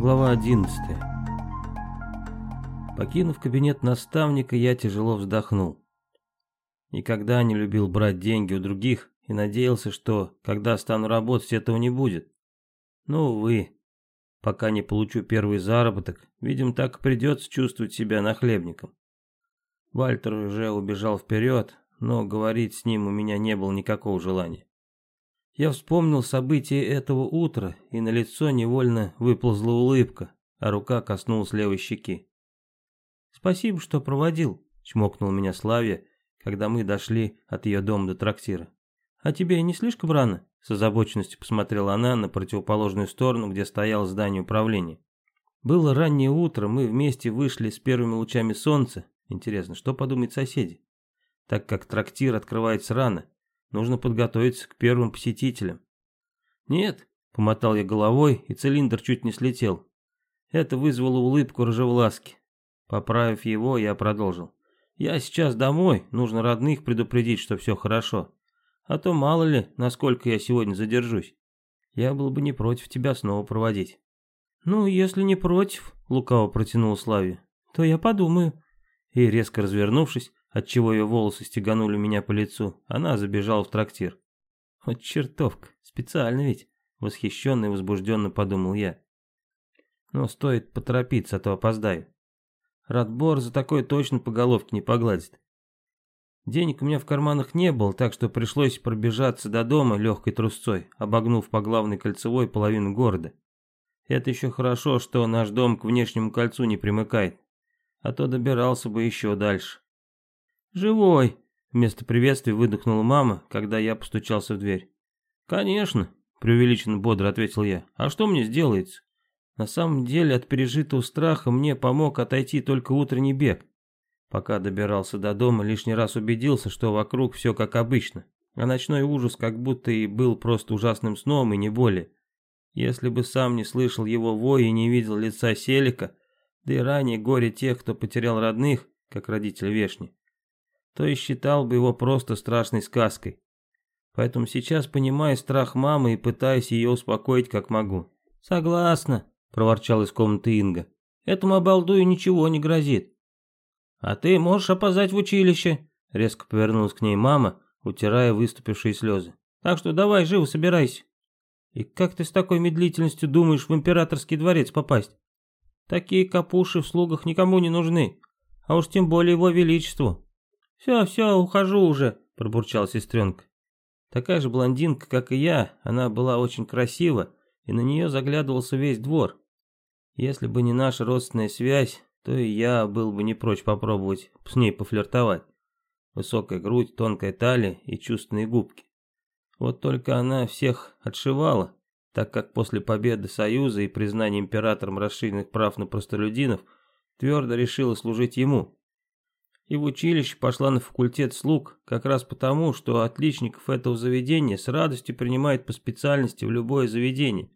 Глава 11 Покинув кабинет наставника, я тяжело вздохнул. Никогда не любил брать деньги у других и надеялся, что, когда стану работать, этого не будет. Но, увы, пока не получу первый заработок, видимо, так и придется чувствовать себя нахлебником. Вальтер уже убежал вперед, но говорить с ним у меня не было никакого желания. Я вспомнил события этого утра, и на лицо невольно выползла улыбка, а рука коснулась левой щеки. «Спасибо, что проводил», — чмокнул меня Славия, когда мы дошли от ее дома до трактира. «А тебе не слишком рано?» — с озабоченностью посмотрела она на противоположную сторону, где стояло здание управления. Было раннее утро, мы вместе вышли с первыми лучами солнца. Интересно, что подумают соседи? Так как трактир открывается рано, Нужно подготовиться к первым посетителям. Нет, помотал я головой, и цилиндр чуть не слетел. Это вызвало улыбку рыжевласки. Поправив его, я продолжил. Я сейчас домой, нужно родных предупредить, что все хорошо. А то мало ли, насколько я сегодня задержусь. Я был бы не против тебя снова проводить. Ну, если не против, лукаво протянул Славе, то я подумаю. И резко развернувшись, отчего ее волосы стеганули меня по лицу, она забежала в трактир. Вот чертовка, специально ведь, восхищенно и возбужденно подумал я. Но стоит поторопиться, а то опоздаю. Радбор за такое точно по головке не погладит. Денег у меня в карманах не было, так что пришлось пробежаться до дома легкой трусцой, обогнув по главной кольцевой половину города. Это еще хорошо, что наш дом к внешнему кольцу не примыкает, а то добирался бы еще дальше. «Живой!» — вместо приветствия выдохнула мама, когда я постучался в дверь. «Конечно!» — преувеличенно бодро ответил я. «А что мне сделается?» На самом деле от пережитого страха мне помог отойти только утренний бег. Пока добирался до дома, лишний раз убедился, что вокруг все как обычно, а ночной ужас как будто и был просто ужасным сном и не более. Если бы сам не слышал его вой и не видел лица Селика, да и ранее горе тех, кто потерял родных, как родитель Вешни, то и считал бы его просто страшной сказкой. Поэтому сейчас понимаю страх мамы и пытаюсь ее успокоить как могу. «Согласна», — проворчал из комнаты Инга. «Этому обалдую ничего не грозит». «А ты можешь опоздать в училище», — резко повернулась к ней мама, утирая выступившие слезы. «Так что давай, живо собирайся». «И как ты с такой медлительностью думаешь в императорский дворец попасть? Такие капуши в слугах никому не нужны, а уж тем более его величеству». «Все, все, ухожу уже», — пробурчала сестренка. Такая же блондинка, как и я, она была очень красива, и на нее заглядывался весь двор. Если бы не наша родственная связь, то и я был бы не прочь попробовать с ней пофлиртовать. Высокая грудь, тонкая талия и чувственные губки. Вот только она всех отшивала, так как после победы Союза и признания императором расширенных прав на простолюдинов твердо решила служить ему и в училище пошла на факультет слуг, как раз потому, что отличников этого заведения с радостью принимают по специальности в любое заведение.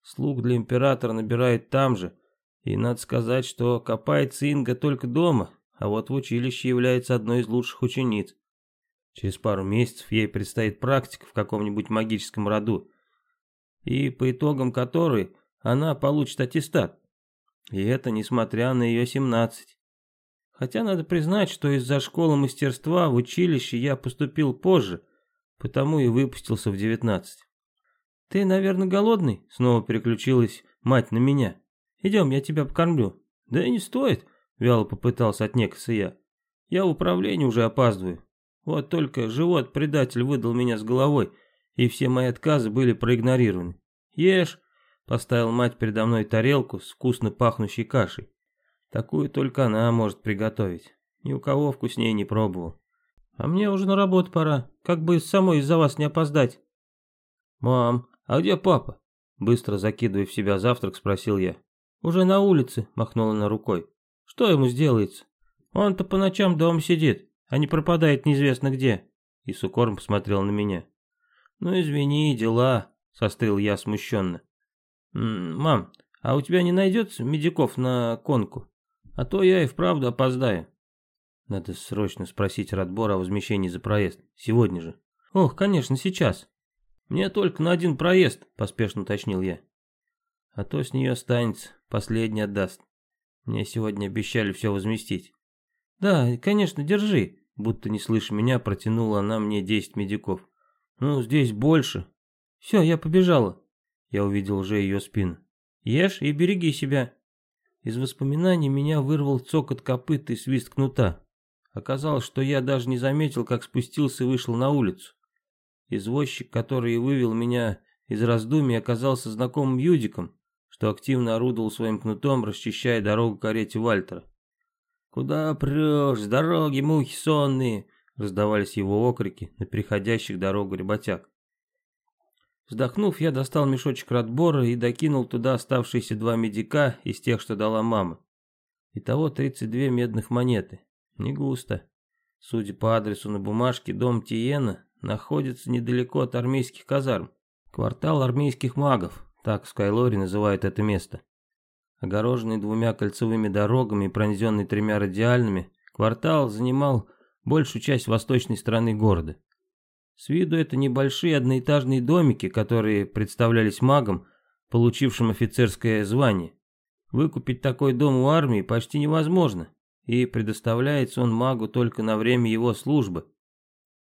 Слуг для императора набирают там же, и надо сказать, что копается Инга только дома, а вот в училище является одной из лучших учениц. Через пару месяцев ей предстоит практика в каком-нибудь магическом роду, и по итогам которой она получит аттестат. И это несмотря на ее 17. Хотя надо признать, что из-за школы мастерства в училище я поступил позже, потому и выпустился в девятнадцать. «Ты, наверное, голодный?» — снова переключилась мать на меня. «Идем, я тебя покормлю». «Да и не стоит», — вяло попытался отнекаться я. «Я в управлении уже опаздываю. Вот только живот-предатель выдал меня с головой, и все мои отказы были проигнорированы. Ешь», — поставил мать передо мной тарелку с вкусно пахнущей кашей. Такую только она может приготовить. Ни у кого вкуснее не пробовал. А мне уже на работу пора. Как бы самой из-за вас не опоздать. Мам, а где папа? Быстро закидывая в себя завтрак, спросил я. Уже на улице, махнула она рукой. Что ему сделается? Он-то по ночам дома сидит, а не пропадает неизвестно где. И с укором посмотрел на меня. Ну извини, дела, сострил я смущенно. Мам, а у тебя не найдется медиков на конку? А то я и вправду опоздаю. Надо срочно спросить Радбора о возмещении за проезд. Сегодня же. Ох, конечно, сейчас. Мне только на один проезд, поспешно уточнил я. А то с нее останется, последний отдаст. Мне сегодня обещали все возместить. Да, конечно, держи. Будто не слыша меня, протянула она мне десять медиков. Ну, здесь больше. Все, я побежала. Я увидел уже ее спину. Ешь и береги себя. Из воспоминаний меня вырвал цокот копыт и свист кнута. Оказалось, что я даже не заметил, как спустился и вышел на улицу. Извозчик, который вывел меня из раздумий, оказался знакомым Юдиком, что активно орудовал своим кнутом, расчищая дорогу карете Вальтера. «Куда прешь? С дороги, мухи сонные!» Раздавались его окрики на переходящих дорогу ребятяк. Вздохнув, я достал мешочек радбора и докинул туда оставшиеся два медика из тех, что дала мама. Итого 32 медных монеты. Не густо. Судя по адресу на бумажке, дом Тиена находится недалеко от армейских казарм. Квартал армейских магов, так в Скайлоре называют это место. Огороженный двумя кольцевыми дорогами и пронзенный тремя радиальными, квартал занимал большую часть восточной стороны города. С виду это небольшие одноэтажные домики, которые представлялись магам, получившим офицерское звание. Выкупить такой дом у армии почти невозможно, и предоставляется он магу только на время его службы.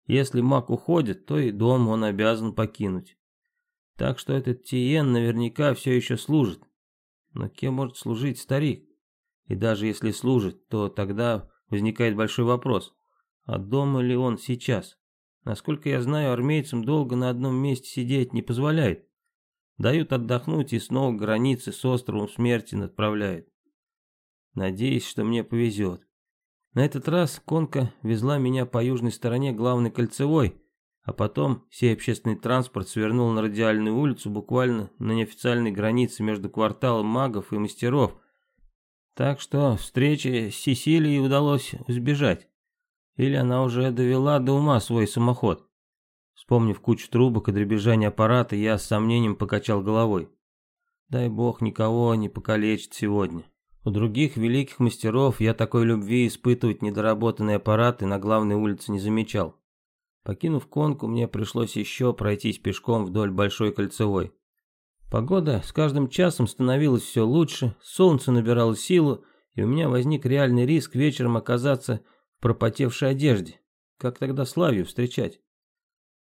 Если маг уходит, то и дом он обязан покинуть. Так что этот Тиен наверняка все еще служит. Но кем может служить старик? И даже если служит, то тогда возникает большой вопрос. А дома ли он сейчас? Насколько я знаю, армейцам долго на одном месте сидеть не позволяют. Дают отдохнуть и снова границы с островом смерти отправляют. Надеюсь, что мне повезет. На этот раз конка везла меня по южной стороне главной кольцевой, а потом сей общественный транспорт свернул на радиальную улицу буквально на неофициальной границе между кварталом магов и мастеров. Так что встрече с Сесилией удалось избежать. Или она уже довела до ума свой самоход? Вспомнив кучу трубок и дребезжание аппарата, я с сомнением покачал головой. Дай бог никого не покалечить сегодня. У других великих мастеров я такой любви испытывать недоработанные аппараты на главной улице не замечал. Покинув конку, мне пришлось еще пройтись пешком вдоль Большой Кольцевой. Погода с каждым часом становилась все лучше, солнце набирало силу, и у меня возник реальный риск вечером оказаться пропотевшей одежде. Как тогда Славию встречать?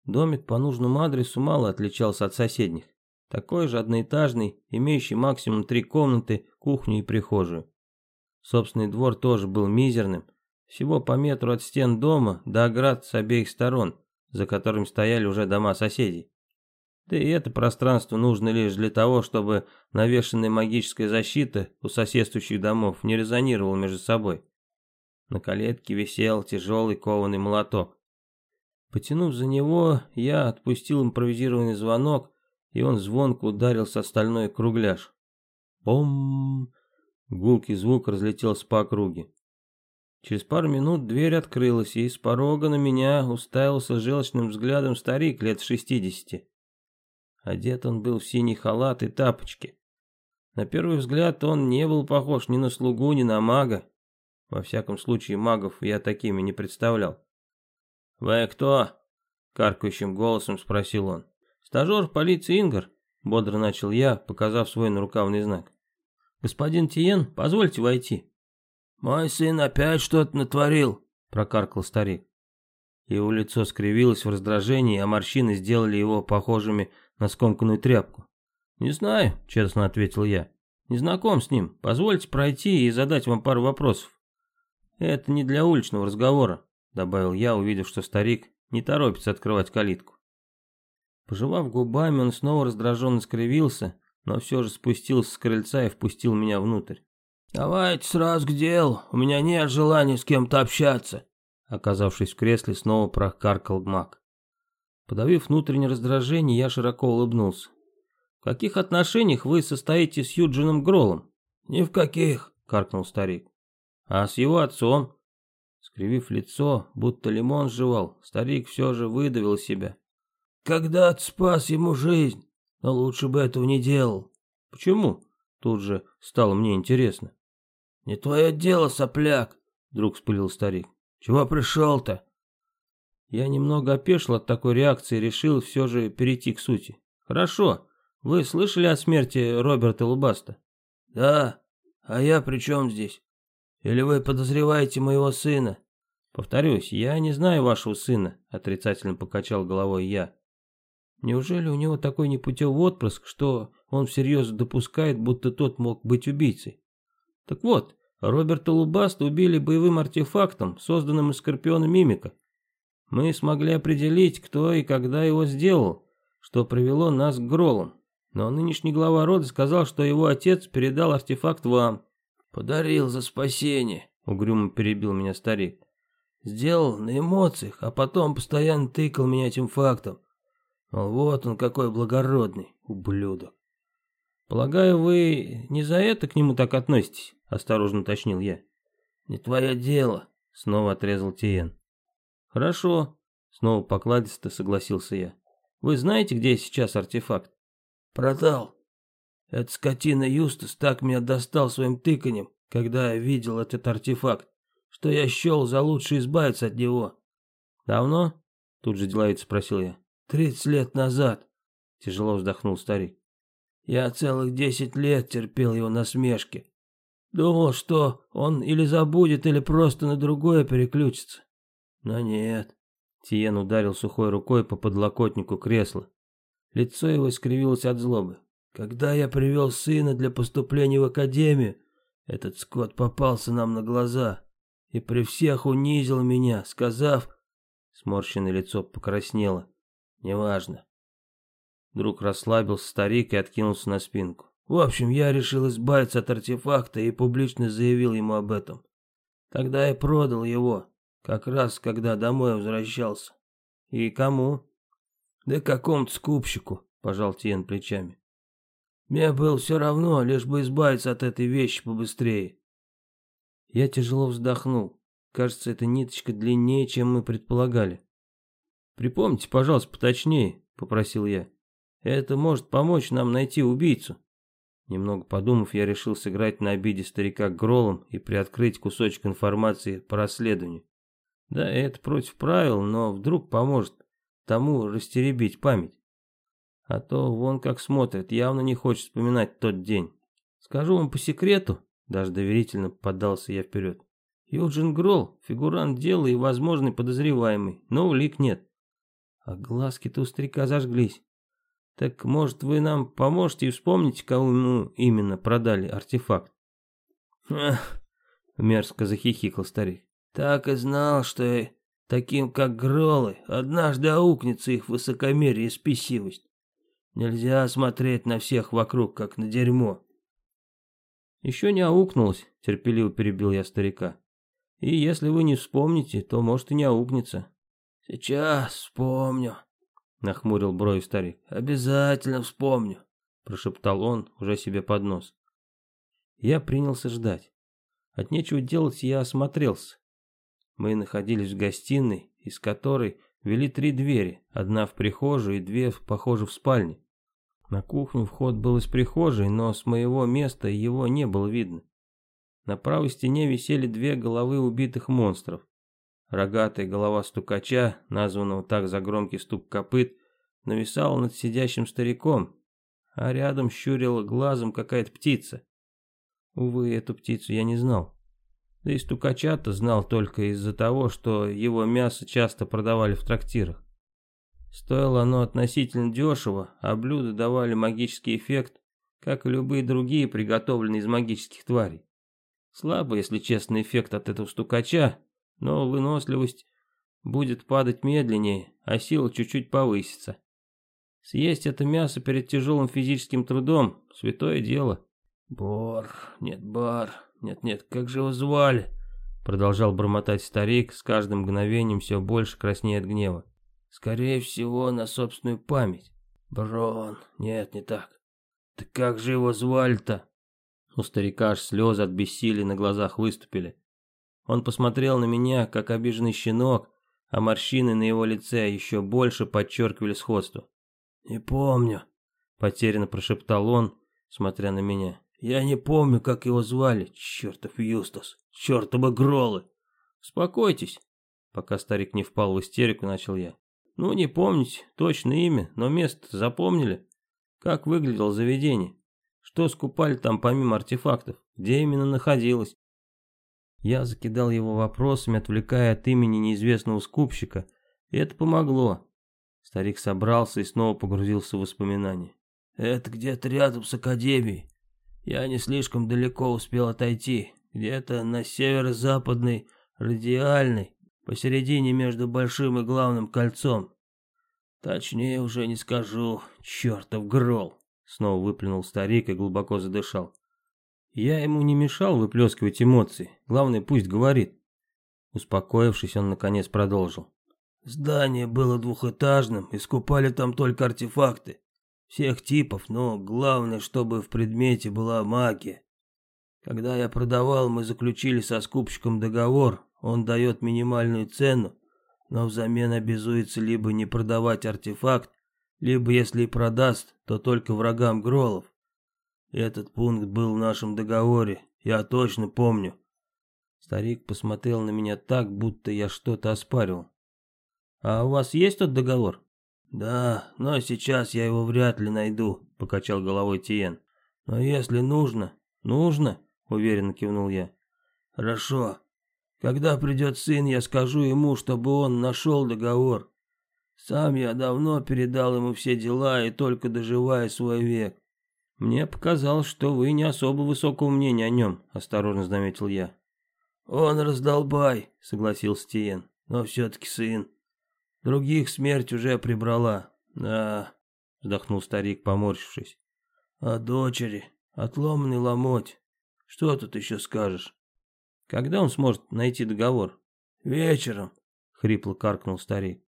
Домик по нужному адресу мало отличался от соседних. Такой же одноэтажный, имеющий максимум три комнаты, кухню и прихожую. Собственный двор тоже был мизерным, всего по метру от стен дома до оград с обеих сторон, за которыми стояли уже дома соседей. Да и это пространство нужно лишь для того, чтобы навешенная магическая защита у соседствующих домов не резонировала между собой. На калетке висел тяжелый кованый молоток. Потянув за него, я отпустил импровизированный звонок, и он звонко ударился о стальной кругляш. Бом! Гулкий звук разлетелся по округе. Через пару минут дверь открылась, и с порога на меня уставился желчным взглядом старик лет шестидесяти. Одет он был в синий халат и тапочки. На первый взгляд он не был похож ни на слугу, ни на мага. Во всяком случае, магов я такими не представлял. «Вы кто?» — каркающим голосом спросил он. «Стажер полиции Ингар», — бодро начал я, показав свой нарукавный знак. «Господин Тиен, позвольте войти». «Мой сын опять что-то натворил», — прокаркал старик. Его лицо скривилось в раздражении, а морщины сделали его похожими на скомканную тряпку. «Не знаю», — честно ответил я. «Не знаком с ним. Позвольте пройти и задать вам пару вопросов». «Это не для уличного разговора», — добавил я, увидев, что старик не торопится открывать калитку. Пожевав губами, он снова раздраженно скривился, но все же спустился с крыльца и впустил меня внутрь. «Давайте сразу к делу, у меня нет желания с кем-то общаться», оказавшись в кресле, снова прокаркал маг. Подавив внутреннее раздражение, я широко улыбнулся. «В каких отношениях вы состоите с Юджином Гролом?» «Ни в каких», — каркнул старик. А с его отцом, скривив лицо, будто лимон жевал, старик все же выдавил себя. Когда-то спас ему жизнь, но лучше бы этого не делал. Почему? Тут же стало мне интересно. Не твое дело, сопляк, вдруг вспылил старик. Чего пришел-то? Я немного опешил от такой реакции и решил все же перейти к сути. Хорошо, Вы слышали о смерти Роберта Лубаста? Да. А я при чем здесь? Или вы подозреваете моего сына? Повторюсь, я не знаю вашего сына, отрицательно покачал головой я. Неужели у него такой непутевый отпрыск, что он всерьез допускает, будто тот мог быть убийцей? Так вот, Роберта Лубаста убили боевым артефактом, созданным из скорпиона Мимика. Мы смогли определить, кто и когда его сделал, что привело нас к Гролам. Но нынешний глава рода сказал, что его отец передал артефакт вам. Подарил за спасение, угрюмо перебил меня старик. Сделал на эмоциях, а потом постоянно тыкал меня этим фактом. Мол, вот он какой благородный, ублюдок. Полагаю, вы не за это к нему так относитесь? Осторожно уточнил я. Не твое дело, снова отрезал Тиен. Хорошо, снова покладисто согласился я. Вы знаете, где сейчас артефакт? Продал. Этот скотина Юстас так меня достал своим тыканем, когда я видел этот артефакт, что я счел за лучше избавиться от него. Давно? Тут же деловито спросил я. Тридцать лет назад. Тяжело вздохнул старик. Я целых десять лет терпел его насмешки. Думал, что он или забудет, или просто на другое переключится. Но нет. Тиен ударил сухой рукой по подлокотнику кресла. Лицо его искривилось от злобы. Когда я привел сына для поступления в академию, этот скот попался нам на глаза и при всех унизил меня, сказав... Сморщенное лицо покраснело. Неважно. Вдруг расслабился старик и откинулся на спинку. В общем, я решил избавиться от артефакта и публично заявил ему об этом. Тогда я продал его, как раз когда домой возвращался. И кому? Да какому-то скупщику, пожал Тиен плечами. Мне было все равно, лишь бы избавиться от этой вещи побыстрее. Я тяжело вздохнул. Кажется, эта ниточка длиннее, чем мы предполагали. «Припомните, пожалуйста, поточнее», — попросил я. «Это может помочь нам найти убийцу». Немного подумав, я решил сыграть на обиде старика Гролом и приоткрыть кусочек информации по расследованию. Да, это против правил, но вдруг поможет тому растеребить память. А то вон как смотрит, явно не хочет вспоминать тот день. Скажу вам по секрету, даже доверительно поддался я вперед. Юджин Гролл, фигурант дела и возможный подозреваемый, но улик нет. А глазки-то у старика зажглись. Так, может, вы нам поможете и вспомните, кому именно продали артефакт? Ах, мерзко захихикал старик. Так и знал, что таким как Гролы, однажды аукнется их высокомерие и спесивость. Нельзя смотреть на всех вокруг, как на дерьмо. Еще не аукнулось, терпеливо перебил я старика. И если вы не вспомните, то может и не аукнется. Сейчас вспомню, нахмурил брови старик. Обязательно вспомню, прошептал он уже себе под нос. Я принялся ждать. От нечего делать я осмотрелся. Мы находились в гостиной, из которой вели три двери, одна в прихожую и две, похоже, в спальне. На кухню вход был из прихожей, но с моего места его не было видно. На правой стене висели две головы убитых монстров. Рогатая голова стукача, названного так за громкий стук копыт, нависала над сидящим стариком, а рядом щурила глазом какая-то птица. Увы, эту птицу я не знал. Да и стукача-то знал только из-за того, что его мясо часто продавали в трактирах. Стоило оно относительно дешево, а блюда давали магический эффект, как и любые другие, приготовленные из магических тварей. Слабый, если честно, эффект от этого стукача, но выносливость будет падать медленнее, а сила чуть-чуть повысится. Съесть это мясо перед тяжелым физическим трудом – святое дело. Бор, нет, бар, нет-нет, как же его звали? Продолжал бормотать старик, с каждым мгновением все больше краснея от гнева. Скорее всего, на собственную память. Брон, нет, не так. Да как же его звали-то? У старика аж слезы от бессилия на глазах выступили. Он посмотрел на меня, как обиженный щенок, а морщины на его лице еще больше подчеркивали сходство. «Не помню», — потерянно прошептал он, смотря на меня. Я не помню, как его звали. Чертов Юстас. Чертовы гролы. Успокойтесь. Пока старик не впал в истерику, начал я. Ну, не помните точно имя, но место запомнили? Как выглядело заведение? Что скупали там помимо артефактов? Где именно находилось? Я закидал его вопросами, отвлекая от имени неизвестного скупщика, и это помогло. Старик собрался и снова погрузился в воспоминания. «Это где-то рядом с академией. Я не слишком далеко успел отойти. Где-то на северо-западной радиальной, посередине между большим и главным кольцом. Точнее уже не скажу, чертов грол. Снова выплюнул старик и глубоко задышал. Я ему не мешал выплескивать эмоции, главное пусть говорит. Успокоившись, он наконец продолжил. Здание было двухэтажным, и скупали там только артефакты. Всех типов, но главное, чтобы в предмете была магия. Когда я продавал, мы заключили со скупщиком договор, он дает минимальную цену, но взамен обязуется либо не продавать артефакт, либо если и продаст, то только врагам Гролов. Этот пункт был в нашем договоре, я точно помню. Старик посмотрел на меня так, будто я что-то оспаривал. «А у вас есть тот договор?» «Да, но сейчас я его вряд ли найду», — покачал головой Тиен. «Но если нужно...» «Нужно?» — уверенно кивнул я. «Хорошо. Когда придет сын, я скажу ему, чтобы он нашел договор. Сам я давно передал ему все дела и только доживаю свой век. Мне показалось, что вы не особо высокого мнения о нем, осторожно заметил я. Он раздолбай, согласился Тиен, но все-таки сын. Других смерть уже прибрала. Да, вздохнул старик, поморщившись. А дочери, отломанный ломоть. Что тут еще скажешь? Когда он сможет найти договор? Вечером, хрипло каркнул старик.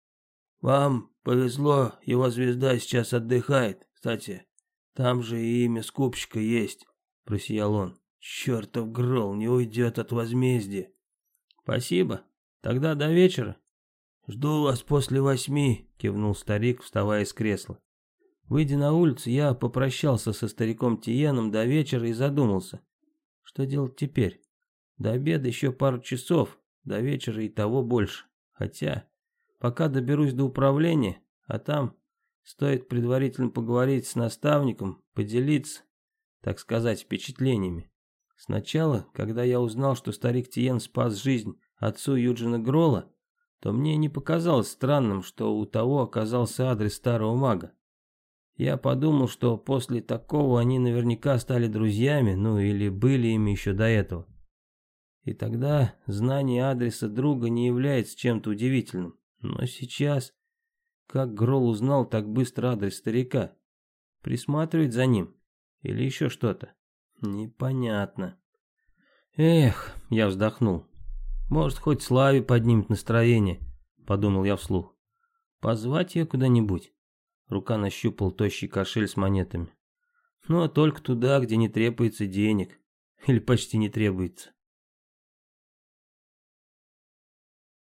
Вам повезло, его звезда сейчас отдыхает. Кстати, там же и имя скупщика есть, просиял он. Чертов грол не уйдет от возмездия. Спасибо. Тогда до вечера. Жду вас после восьми, кивнул старик, вставая из кресла. Выйдя на улицу, я попрощался со стариком Тиеном до вечера и задумался. Что делать теперь? До обеда еще пару часов, до вечера и того больше. Хотя, Пока доберусь до управления, а там стоит предварительно поговорить с наставником, поделиться, так сказать, впечатлениями. Сначала, когда я узнал, что старик Тиен спас жизнь отцу Юджина Грола, то мне не показалось странным, что у того оказался адрес старого мага. Я подумал, что после такого они наверняка стали друзьями, ну или были ими еще до этого. И тогда знание адреса друга не является чем-то удивительным. Но сейчас... Как Грол узнал так быстро адрес старика? Присматривает за ним? Или еще что-то? Непонятно. Эх, я вздохнул. Может, хоть Славе поднимет настроение, подумал я вслух. Позвать ее куда-нибудь. Рука нащупал тощий кошель с монетами. Ну, а только туда, где не требуется денег. Или почти не требуется.